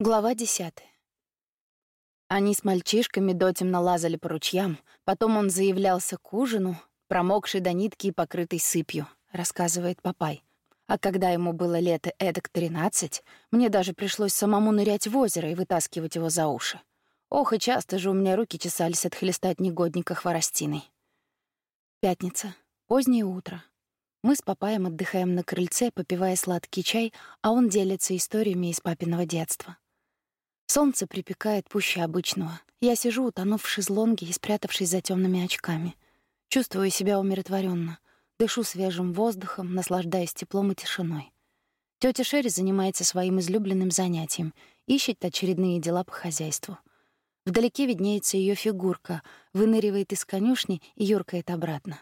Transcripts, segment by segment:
Глава десятая. Они с мальчишками дотемно лазали по ручьям, потом он заявлялся к ужину, промокший до нитки и покрытый сыпью, рассказывает Папай. А когда ему было лет эдак тринадцать, мне даже пришлось самому нырять в озеро и вытаскивать его за уши. Ох, и часто же у меня руки чесались отхлестать негодника хворостиной. Пятница. Позднее утро. Мы с Папаем отдыхаем на крыльце, попивая сладкий чай, а он делится историями из папиного детства. Солнце припекает пуще обычного. Я сижу, утонув в шезлонге и спрятавшись за темными очками. Чувствую себя умиротворенно, дышу свежим воздухом, наслаждаясь теплом и тишиной. Тётя Шерри занимается своим излюбленным занятием — ищет очередные дела по хозяйству. Вдалеке виднеется ее фигурка, выныривает из конюшни и юркает обратно.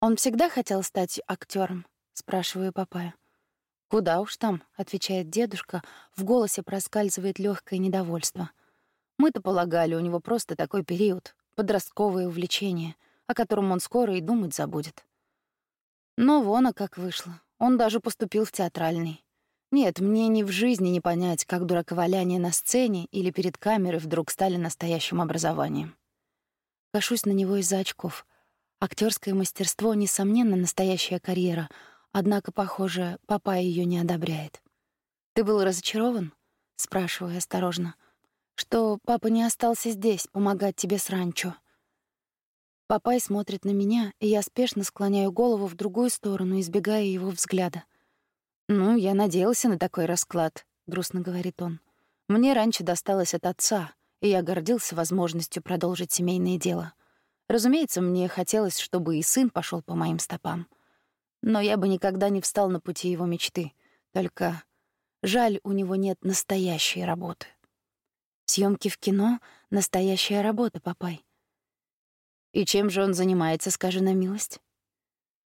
«Он всегда хотел стать актером? спрашиваю папая. «Куда уж там», — отвечает дедушка, в голосе проскальзывает легкое недовольство. «Мы-то полагали, у него просто такой период, подростковое увлечение, о котором он скоро и думать забудет». Но вон, а как вышло. Он даже поступил в театральный. Нет, мне ни в жизни не понять, как дураковаляние на сцене или перед камерой вдруг стали настоящим образованием. Кашусь на него из-за очков — Актерское мастерство, несомненно, настоящая карьера, однако, похоже, папа ее не одобряет. «Ты был разочарован?» — спрашиваю осторожно. «Что папа не остался здесь помогать тебе с ранчо?» Папай смотрит на меня, и я спешно склоняю голову в другую сторону, избегая его взгляда. «Ну, я надеялся на такой расклад», — грустно говорит он. «Мне раньше досталось от отца, и я гордился возможностью продолжить семейное дело. Разумеется, мне хотелось, чтобы и сын пошел по моим стопам. Но я бы никогда не встал на пути его мечты. Только жаль, у него нет настоящей работы. Съемки в кино — настоящая работа, папай. И чем же он занимается, скажи на милость?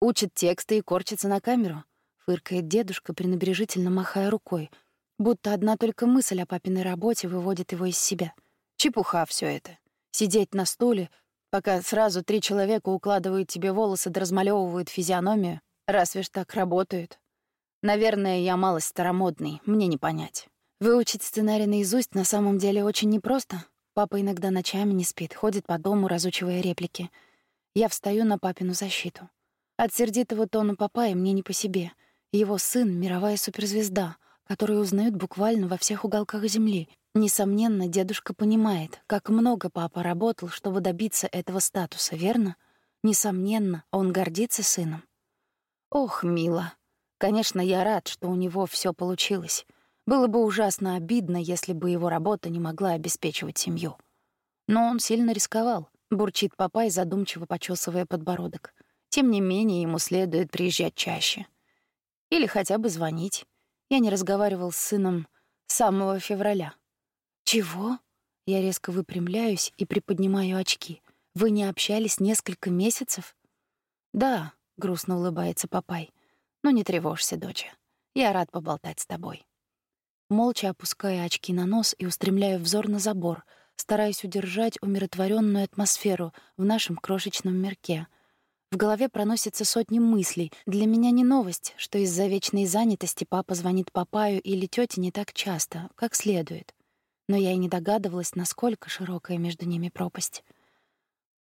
Учит тексты и корчится на камеру, фыркает дедушка, пренебрежительно махая рукой, будто одна только мысль о папиной работе выводит его из себя. Чепуха все это. Сидеть на стуле, пока сразу три человека укладывают тебе волосы да размалёвывают физиономию, разве ж так работают. Наверное, я малость старомодный, мне не понять. Выучить сценарий наизусть на самом деле очень непросто. Папа иногда ночами не спит, ходит по дому, разучивая реплики. Я встаю на папину защиту. От сердитого тона папа и мне не по себе. Его сын — мировая суперзвезда, которую узнают буквально во всех уголках Земли, Несомненно, дедушка понимает, как много папа работал, чтобы добиться этого статуса, верно? Несомненно, он гордится сыном. Ох, мило. Конечно, я рад, что у него все получилось. Было бы ужасно обидно, если бы его работа не могла обеспечивать семью. Но он сильно рисковал, бурчит папа и задумчиво почесывая подбородок. Тем не менее, ему следует приезжать чаще. Или хотя бы звонить. Я не разговаривал с сыном с самого февраля. «Чего?» Я резко выпрямляюсь и приподнимаю очки. «Вы не общались несколько месяцев?» «Да», — грустно улыбается Папай. «Ну не тревожься, доча. Я рад поболтать с тобой». Молча опускаю очки на нос и устремляю взор на забор, стараясь удержать умиротворенную атмосферу в нашем крошечном мирке. В голове проносятся сотни мыслей. Для меня не новость, что из-за вечной занятости папа звонит Папаю или тете не так часто, как следует но я и не догадывалась, насколько широкая между ними пропасть.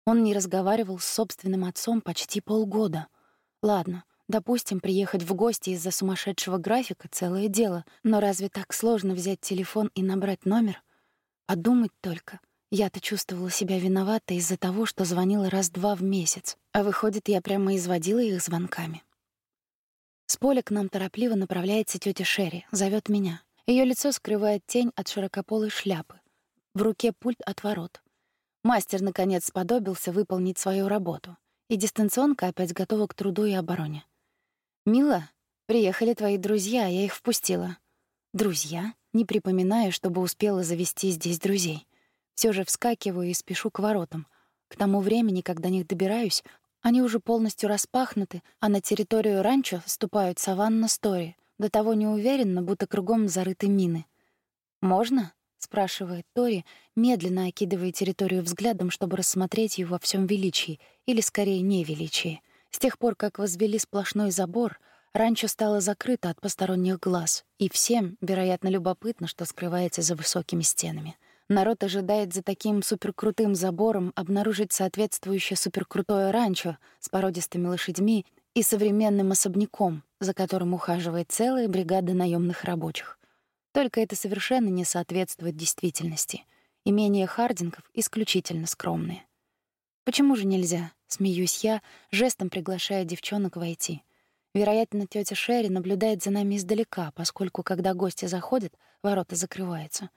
Он не разговаривал с собственным отцом почти полгода. Ладно, допустим, приехать в гости из-за сумасшедшего графика — целое дело, но разве так сложно взять телефон и набрать номер? Подумать только. Я-то чувствовала себя виноватой из-за того, что звонила раз-два в месяц, а выходит, я прямо изводила их звонками. С поля к нам торопливо направляется тетя Шерри, зовет меня. Ее лицо скрывает тень от широкополой шляпы. В руке пульт от ворот. Мастер, наконец, сподобился выполнить свою работу, и дистанционка опять готова к труду и обороне. «Мила, приехали твои друзья, я их впустила». «Друзья?» Не припоминаю, чтобы успела завести здесь друзей. Все же вскакиваю и спешу к воротам. К тому времени, когда них добираюсь, они уже полностью распахнуты, а на территорию ранчо ступают саванна Стори, до того неуверенно, будто кругом зарыты мины. «Можно?» — спрашивает Тори, медленно окидывая территорию взглядом, чтобы рассмотреть его во всем величии, или скорее невеличии. С тех пор, как возвели сплошной забор, Ранчо стало закрыто от посторонних глаз, и всем, вероятно, любопытно, что скрывается за высокими стенами. Народ ожидает за таким суперкрутым забором обнаружить соответствующее суперкрутое ранчо с породистыми лошадьми и современным особняком, за которым ухаживает целая бригада наемных рабочих. Только это совершенно не соответствует действительности. Имения Хардингов исключительно скромные. Почему же нельзя? Смеюсь я, жестом приглашая девчонок войти. Вероятно, тетя Шерри наблюдает за нами издалека, поскольку, когда гости заходят, ворота закрываются.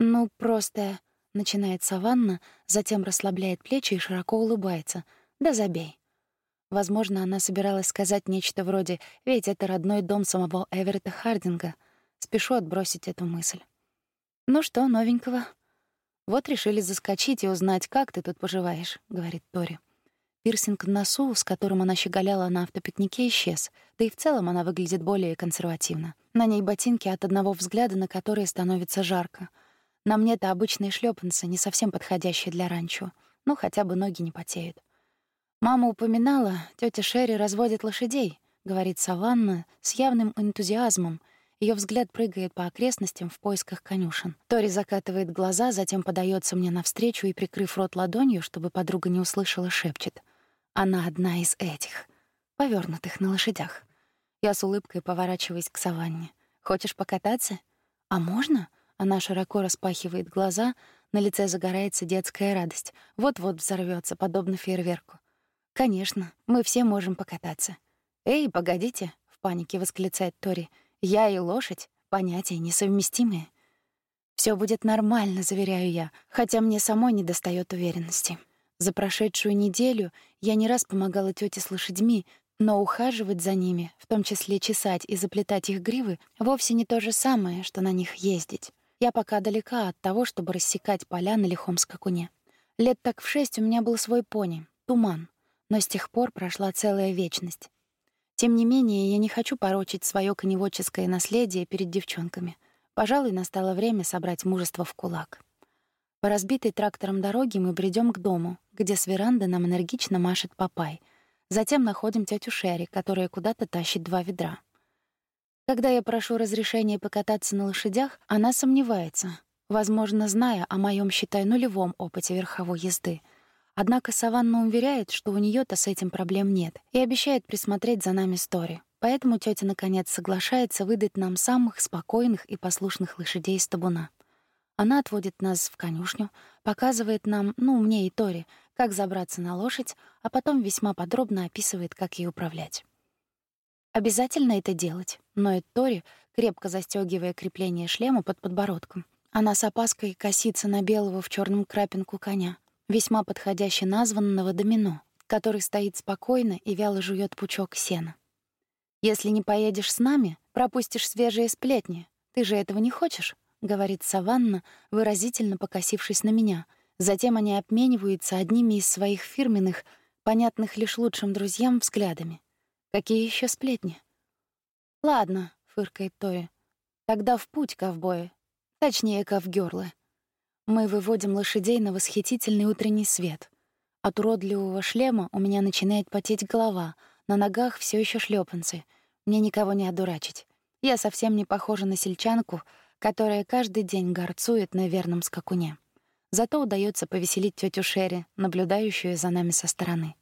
«Ну, просто...» — начинает Саванна, затем расслабляет плечи и широко улыбается. «Да забей». Возможно, она собиралась сказать нечто вроде «Ведь это родной дом самого Эверетта Хардинга». Спешу отбросить эту мысль. «Ну что новенького?» «Вот решили заскочить и узнать, как ты тут поживаешь», — говорит Тори. Пирсинг в носу, с которым она щеголяла на автопикнике, исчез, да и в целом она выглядит более консервативно. На ней ботинки, от одного взгляда на которые становится жарко. На мне-то обычные шлепанцы, не совсем подходящие для ранчо, ну хотя бы ноги не потеют. «Мама упоминала, тетя Шерри разводит лошадей», — говорит Саванна с явным энтузиазмом. Ее взгляд прыгает по окрестностям в поисках конюшен. Тори закатывает глаза, затем подается мне навстречу и, прикрыв рот ладонью, чтобы подруга не услышала, шепчет. Она одна из этих, повернутых на лошадях. Я с улыбкой поворачиваюсь к Саванне. «Хочешь покататься?» «А можно?» Она широко распахивает глаза, на лице загорается детская радость. Вот-вот взорвётся, подобно фейерверку. «Конечно, мы все можем покататься». «Эй, погодите!» — в панике восклицает Тори. «Я и лошадь — понятия несовместимые». Всё будет нормально», — заверяю я, хотя мне самой недостаёт уверенности. За прошедшую неделю я не раз помогала тете с лошадьми, но ухаживать за ними, в том числе чесать и заплетать их гривы, вовсе не то же самое, что на них ездить. Я пока далека от того, чтобы рассекать поля на лихом скакуне. Лет так в шесть у меня был свой пони — Туман, но с тех пор прошла целая вечность. Тем не менее, я не хочу порочить свое коневодческое наследие перед девчонками. Пожалуй, настало время собрать мужество в кулак. По разбитой трактором дороге мы бредем к дому, где с веранды нам энергично машет папай. Затем находим тетю Шерри, которая куда-то тащит два ведра. Когда я прошу разрешения покататься на лошадях, она сомневается, возможно, зная о моем считай, нулевом опыте верховой езды. Однако Саванна уверяет, что у нее то с этим проблем нет, и обещает присмотреть за нами Стори. Поэтому тетя наконец соглашается выдать нам самых спокойных и послушных лошадей из табуна. Она отводит нас в конюшню, показывает нам, ну, мне и Тори, как забраться на лошадь, а потом весьма подробно описывает, как ей управлять. Обязательно это делать, ноет Тори, крепко застегивая крепление шлема под подбородком. Она с опаской косится на белого в черном крапинку коня, весьма подходяще названного домино, который стоит спокойно и вяло жует пучок сена. «Если не поедешь с нами, пропустишь свежие сплетни. Ты же этого не хочешь?» — говорит Саванна, выразительно покосившись на меня. Затем они обмениваются одними из своих фирменных, понятных лишь лучшим друзьям, взглядами. Какие еще сплетни? «Ладно», — фыркает Тоя. «Тогда в путь, ковбои. Точнее, ковгёрлы». Мы выводим лошадей на восхитительный утренний свет. От уродливого шлема у меня начинает потеть голова, на ногах все еще шлепанцы. Мне никого не одурачить. Я совсем не похожа на сельчанку — которая каждый день горцует на верном скакуне. Зато удается повеселить тетю Шерри, наблюдающую за нами со стороны.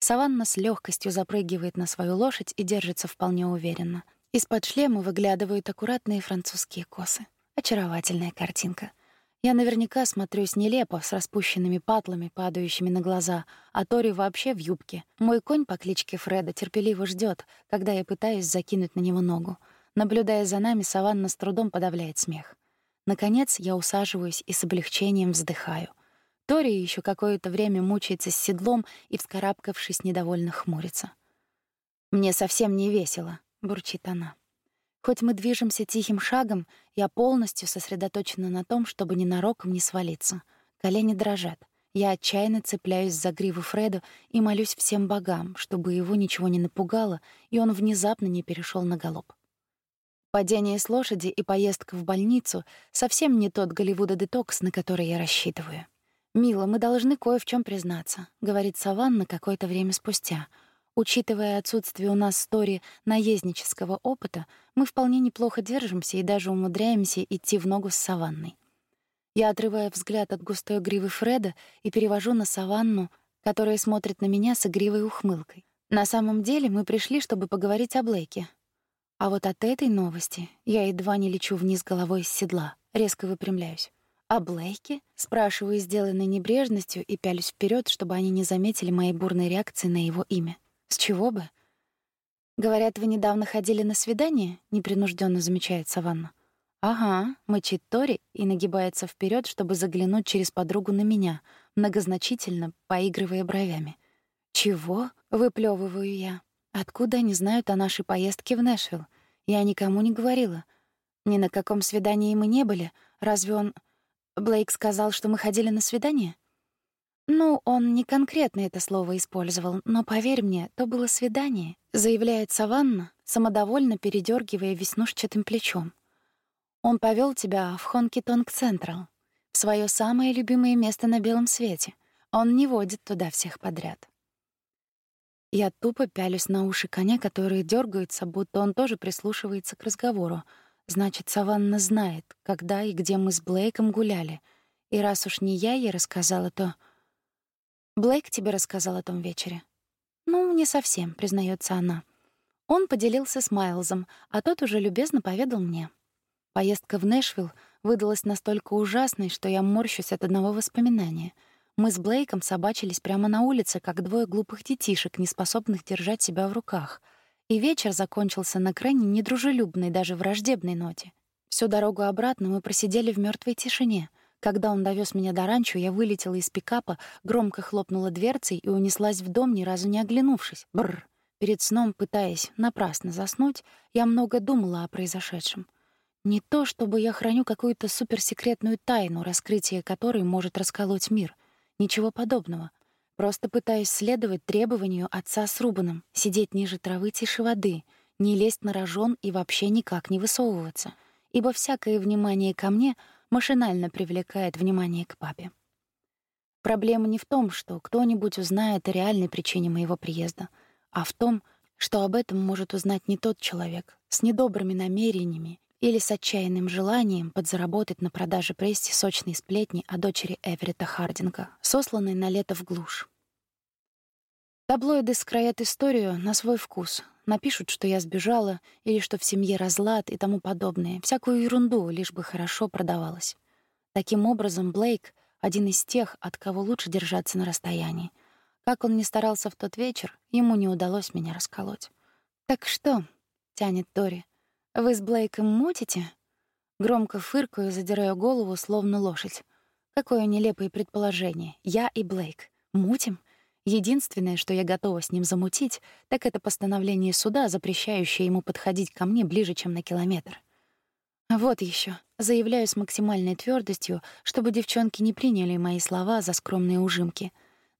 Саванна с легкостью запрыгивает на свою лошадь и держится вполне уверенно. Из-под шлема выглядывают аккуратные французские косы. Очаровательная картинка. Я наверняка смотрюсь нелепо, с распущенными патлами, падающими на глаза, а Тори вообще в юбке. Мой конь по кличке Фреда терпеливо ждет, когда я пытаюсь закинуть на него ногу. Наблюдая за нами, Саванна с трудом подавляет смех. Наконец я усаживаюсь и с облегчением вздыхаю. Тори еще какое-то время мучается с седлом и, вскарабкавшись, недовольно хмурится. «Мне совсем не весело», — бурчит она. Хоть мы движемся тихим шагом, я полностью сосредоточена на том, чтобы ненароком не свалиться. Колени дрожат. Я отчаянно цепляюсь за гриву Фреду и молюсь всем богам, чтобы его ничего не напугало, и он внезапно не перешел на галоп. Падение с лошади и поездка в больницу совсем не тот Голливуда-детокс, на который я рассчитываю. «Мила, мы должны кое в чем признаться», — говорит Саванна какое-то время спустя. Учитывая отсутствие у нас стори наезднического опыта, мы вполне неплохо держимся и даже умудряемся идти в ногу с саванной. Я отрываю взгляд от густой гривы Фреда и перевожу на саванну, которая смотрит на меня с игривой ухмылкой. На самом деле мы пришли, чтобы поговорить о Блейке. А вот от этой новости я едва не лечу вниз головой с седла, резко выпрямляюсь. «О Блейке?» — спрашиваю, сделанной небрежностью, и пялюсь вперед, чтобы они не заметили моей бурной реакции на его имя. «С чего бы?» «Говорят, вы недавно ходили на свидание?» — непринужденно замечает Саванна. «Ага», — мычит Тори и нагибается вперед, чтобы заглянуть через подругу на меня, многозначительно поигрывая бровями. «Чего?» — выплевываю я. «Откуда они знают о нашей поездке в Нэшвилл? Я никому не говорила. Ни на каком свидании мы не были. Разве он...» Блейк сказал, что мы ходили на свидание? Ну, он не конкретно это слово использовал, но поверь мне, то было свидание, заявляет Саванна, самодовольно передергивая веснушчатым плечом. Он повел тебя в Хонки-Тонг Централ, в свое самое любимое место на белом свете. Он не водит туда всех подряд. Я тупо пялюсь на уши коня, которые дергаются, будто он тоже прислушивается к разговору. Значит, Саванна знает, когда и где мы с Блейком гуляли. И раз уж не я ей рассказала, то... Блейк тебе рассказал о том вечере? Ну, не совсем, признается она. Он поделился с Майлзом, а тот уже любезно поведал мне. Поездка в Нэшвилл выдалась настолько ужасной, что я морщусь от одного воспоминания. Мы с Блейком собачились прямо на улице, как двое глупых детишек, не способных держать себя в руках. И вечер закончился на крайне недружелюбной, даже враждебной ноте. Всю дорогу обратно мы просидели в мертвой тишине. Когда он довез меня до ранчо, я вылетела из пикапа, громко хлопнула дверцей и унеслась в дом, ни разу не оглянувшись. Бррр. Перед сном, пытаясь напрасно заснуть, я много думала о произошедшем — не то, чтобы я храню какую-то суперсекретную тайну, раскрытие которой может расколоть мир. Ничего подобного. Просто пытаюсь следовать требованию отца с Рубаном, сидеть ниже травы тише воды, не лезть на рожон и вообще никак не высовываться, ибо всякое внимание ко мне машинально привлекает внимание к папе. Проблема не в том, что кто-нибудь узнает о реальной причине моего приезда, а в том, что об этом может узнать не тот человек с недобрыми намерениями или с отчаянным желанием подзаработать на продаже прессе сочной сплетни о дочери Эверетта Хардинга, сосланной на лето в глушь. Таблоиды скроят историю на свой вкус, напишут, что я сбежала или что в семье разлад и тому подобное, всякую ерунду, лишь бы хорошо продавалось. Таким образом, Блейк — один из тех, от кого лучше держаться на расстоянии. Как он ни старался в тот вечер, ему не удалось меня расколоть. «Так что?» — тянет Тори. «Вы с Блейком мутите?» Громко фыркаю, задираю голову, словно лошадь. Какое нелепое предположение. Я и Блейк. Мутим? Единственное, что я готова с ним замутить, так это постановление суда, запрещающее ему подходить ко мне ближе, чем на километр. Вот еще. Заявляю с максимальной твердостью, чтобы девчонки не приняли мои слова за скромные ужимки.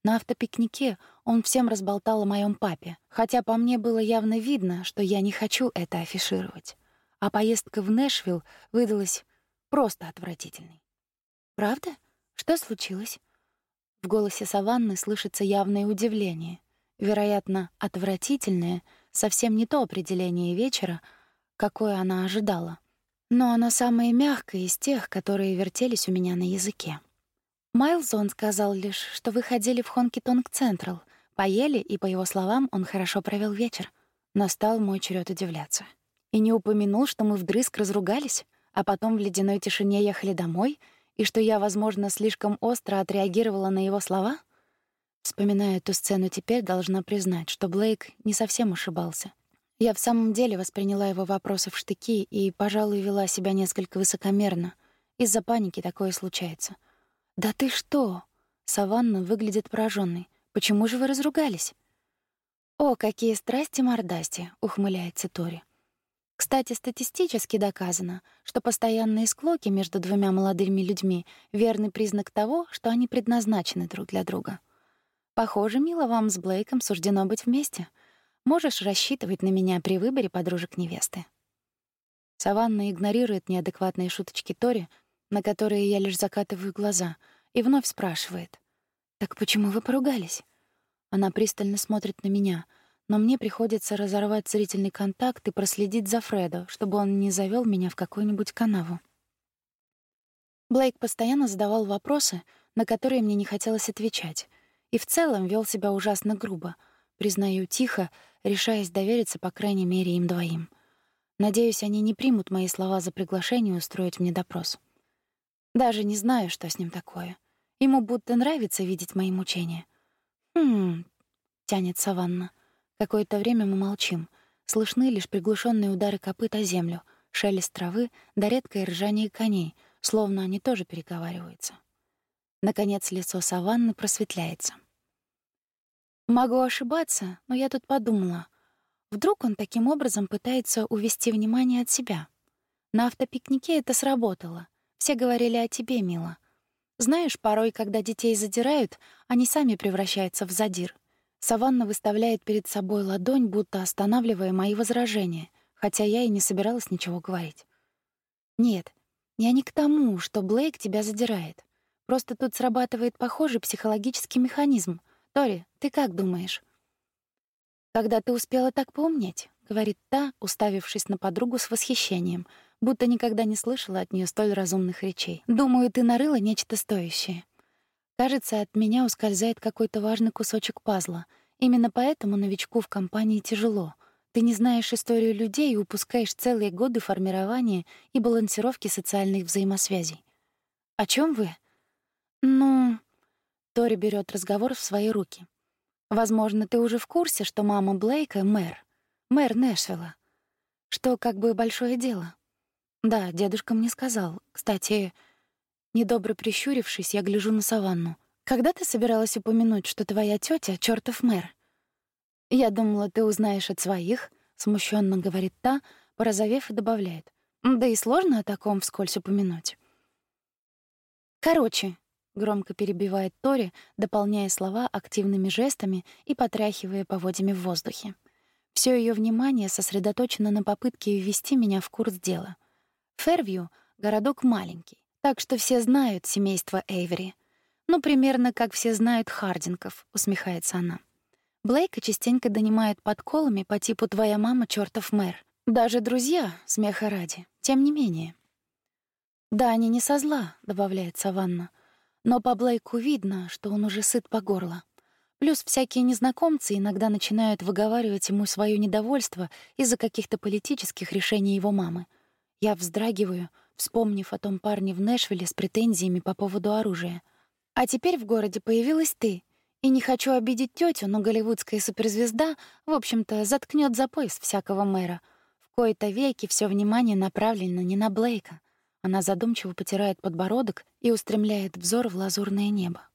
На автопикнике он всем разболтал о моем папе, хотя по мне было явно видно, что я не хочу это афишировать а поездка в Нэшвилл выдалась просто отвратительной. «Правда? Что случилось?» В голосе Саванны слышится явное удивление. Вероятно, отвратительное — совсем не то определение вечера, какое она ожидала. Но оно самое мягкое из тех, которые вертелись у меня на языке. Майлзон сказал лишь, что вы ходили в Хонки-Тонг Централ, поели, и, по его словам, он хорошо провел вечер. Настал мой черед удивляться. И не упомянул, что мы вдрызг разругались, а потом в ледяной тишине ехали домой, и что я, возможно, слишком остро отреагировала на его слова? Вспоминая эту сцену теперь, должна признать, что Блейк не совсем ошибался. Я в самом деле восприняла его вопросы в штыки и, пожалуй, вела себя несколько высокомерно. Из-за паники такое случается. «Да ты что?» Саванна выглядит пораженной. «Почему же вы разругались?» «О, какие страсти-мордасти!» — ухмыляется Тори. Кстати, статистически доказано, что постоянные склоки между двумя молодыми людьми — верный признак того, что они предназначены друг для друга. Похоже, мило вам с Блейком суждено быть вместе. Можешь рассчитывать на меня при выборе подружек невесты. Саванна игнорирует неадекватные шуточки Тори, на которые я лишь закатываю глаза, и вновь спрашивает. «Так почему вы поругались?» Она пристально смотрит на меня — но мне приходится разорвать зрительный контакт и проследить за Фредо, чтобы он не завёл меня в какую-нибудь канаву. Блейк постоянно задавал вопросы, на которые мне не хотелось отвечать, и в целом вел себя ужасно грубо, признаю тихо, решаясь довериться по крайней мере им двоим. Надеюсь, они не примут мои слова за приглашение устроить мне допрос. Даже не знаю, что с ним такое. Ему будто нравится видеть мои мучения. «Хм...» — тянет Саванна. Какое-то время мы молчим. Слышны лишь приглушенные удары копыт о землю, шелест травы да редкое ржание коней, словно они тоже переговариваются. Наконец лицо Саванны просветляется. Могу ошибаться, но я тут подумала. Вдруг он таким образом пытается увести внимание от себя. На автопикнике это сработало. Все говорили о тебе, мила. Знаешь, порой, когда детей задирают, они сами превращаются в задир. Саванна выставляет перед собой ладонь, будто останавливая мои возражения, хотя я и не собиралась ничего говорить. Нет, я не к тому, что Блейк тебя задирает. Просто тут срабатывает похожий психологический механизм. Тори, ты как думаешь? Когда ты успела так поумнеть, говорит та, уставившись на подругу с восхищением, будто никогда не слышала от нее столь разумных речей. Думаю, ты нарыла нечто стоящее. Кажется, от меня ускользает какой-то важный кусочек пазла. Именно поэтому новичку в компании тяжело. Ты не знаешь историю людей и упускаешь целые годы формирования и балансировки социальных взаимосвязей. О чем вы? Ну, Тори берет разговор в свои руки. Возможно, ты уже в курсе, что мама Блейка — мэр. Мэр Нэшвилла. Что как бы большое дело. Да, дедушка мне сказал. Кстати, Недобро прищурившись, я гляжу на Саванну. «Когда ты собиралась упомянуть, что твоя тетя — чёртов мэр?» «Я думала, ты узнаешь от своих», — смущенно говорит та, порозовев и добавляет. «Да и сложно о таком вскользь упомянуть». «Короче», — громко перебивает Тори, дополняя слова активными жестами и потряхивая поводьями в воздухе. Всё её внимание сосредоточено на попытке ввести меня в курс дела. Фервью — городок маленький. Так что все знают семейство Эйвери. Ну, примерно как все знают Хардинков, усмехается она. Блейка частенько донимает подколами по типу «твоя мама чёртов мэр». Даже друзья, смеха ради, тем не менее. «Да, они не со зла», — добавляет Саванна. «Но по Блейку видно, что он уже сыт по горло. Плюс всякие незнакомцы иногда начинают выговаривать ему своё недовольство из-за каких-то политических решений его мамы. Я вздрагиваю, вспомнив о том парне в Нэшвилле с претензиями по поводу оружия. А теперь в городе появилась ты. И не хочу обидеть тетю, но голливудская суперзвезда, в общем-то, заткнет за пояс всякого мэра. В кои-то веки все внимание направлено не на Блейка. Она задумчиво потирает подбородок и устремляет взор в лазурное небо.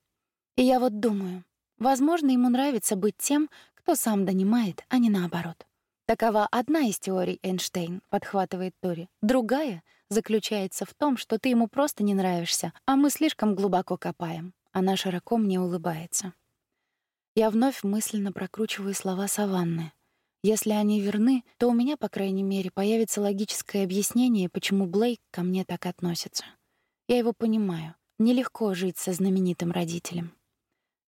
И я вот думаю, возможно, ему нравится быть тем, кто сам донимает, а не наоборот. Такова одна из теорий Эйнштейн, подхватывает Тори. Другая заключается в том, что ты ему просто не нравишься, а мы слишком глубоко копаем. Она широко мне улыбается. Я вновь мысленно прокручиваю слова Саванны. Если они верны, то у меня, по крайней мере, появится логическое объяснение, почему Блейк ко мне так относится. Я его понимаю. Нелегко жить со знаменитым родителем.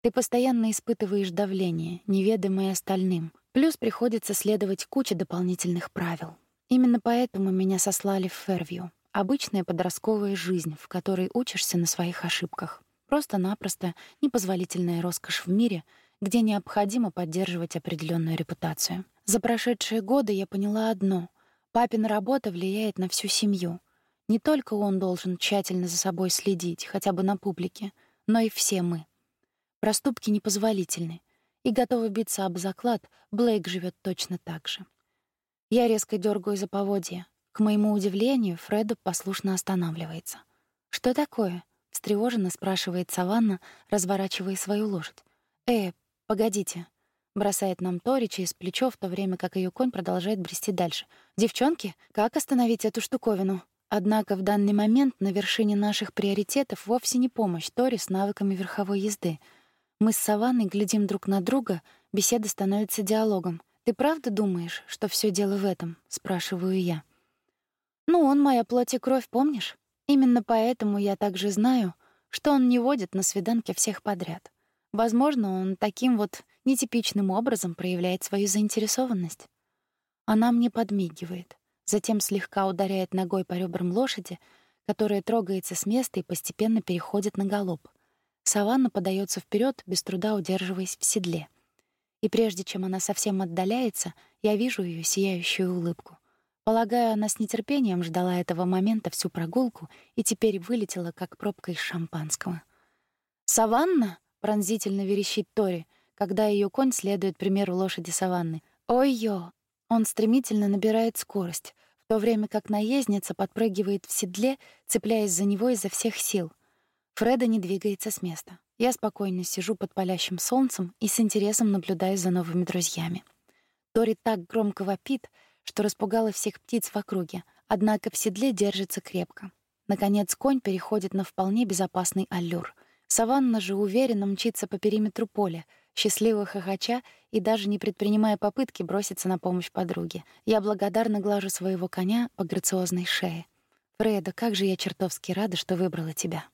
Ты постоянно испытываешь давление, неведомое остальным, Плюс приходится следовать куче дополнительных правил. Именно поэтому меня сослали в Фервью. Обычная подростковая жизнь, в которой учишься на своих ошибках. Просто-напросто непозволительная роскошь в мире, где необходимо поддерживать определенную репутацию. За прошедшие годы я поняла одно: папина работа влияет на всю семью. Не только он должен тщательно за собой следить, хотя бы на публике, но и все мы. Проступки непозволительны, и готова биться об заклад, Блейк живет точно так же. Я резко дергаю за поводья. К моему удивлению, Фреду послушно останавливается. «Что такое?» — встревоженно спрашивает Саванна, разворачивая свою лошадь. «Э, погодите», — бросает нам Тори через плечо, в то время как ее конь продолжает брести дальше. «Девчонки, как остановить эту штуковину?» Однако в данный момент на вершине наших приоритетов вовсе не помощь Тори с навыками верховой езды — мы с Саванной глядим друг на друга, беседа становится диалогом. «Ты правда думаешь, что все дело в этом?» — спрашиваю я. «Ну, он моя плоть и кровь, помнишь? Именно поэтому я также знаю, что он не водит на свиданки всех подряд. Возможно, он таким вот нетипичным образом проявляет свою заинтересованность. Она мне подмигивает, затем слегка ударяет ногой по ребрам лошади, которая трогается с места и постепенно переходит на галоп. Саванна подается вперед, без труда удерживаясь в седле. И прежде чем она совсем отдаляется, я вижу ее сияющую улыбку. Полагаю, она с нетерпением ждала этого момента всю прогулку и теперь вылетела, как пробка из шампанского. «Саванна?» — пронзительно верещит Тори, когда ее конь следует примеру лошади Саванны. «Ой-ё!» Он стремительно набирает скорость, в то время как наездница подпрыгивает в седле, цепляясь за него изо всех сил. Фреда не двигается с места. Я спокойно сижу под палящим солнцем и с интересом наблюдаю за новыми друзьями. Тори так громко вопит, что распугала всех птиц в округе, однако в седле держится крепко. Наконец конь переходит на вполне безопасный аллюр — Саванна же уверенно мчится по периметру поля, счастливо хохоча и даже не предпринимая попытки броситься на помощь подруге. Я благодарно глажу своего коня по грациозной шее. «Фреда, как же я чертовски рада, что выбрала тебя!»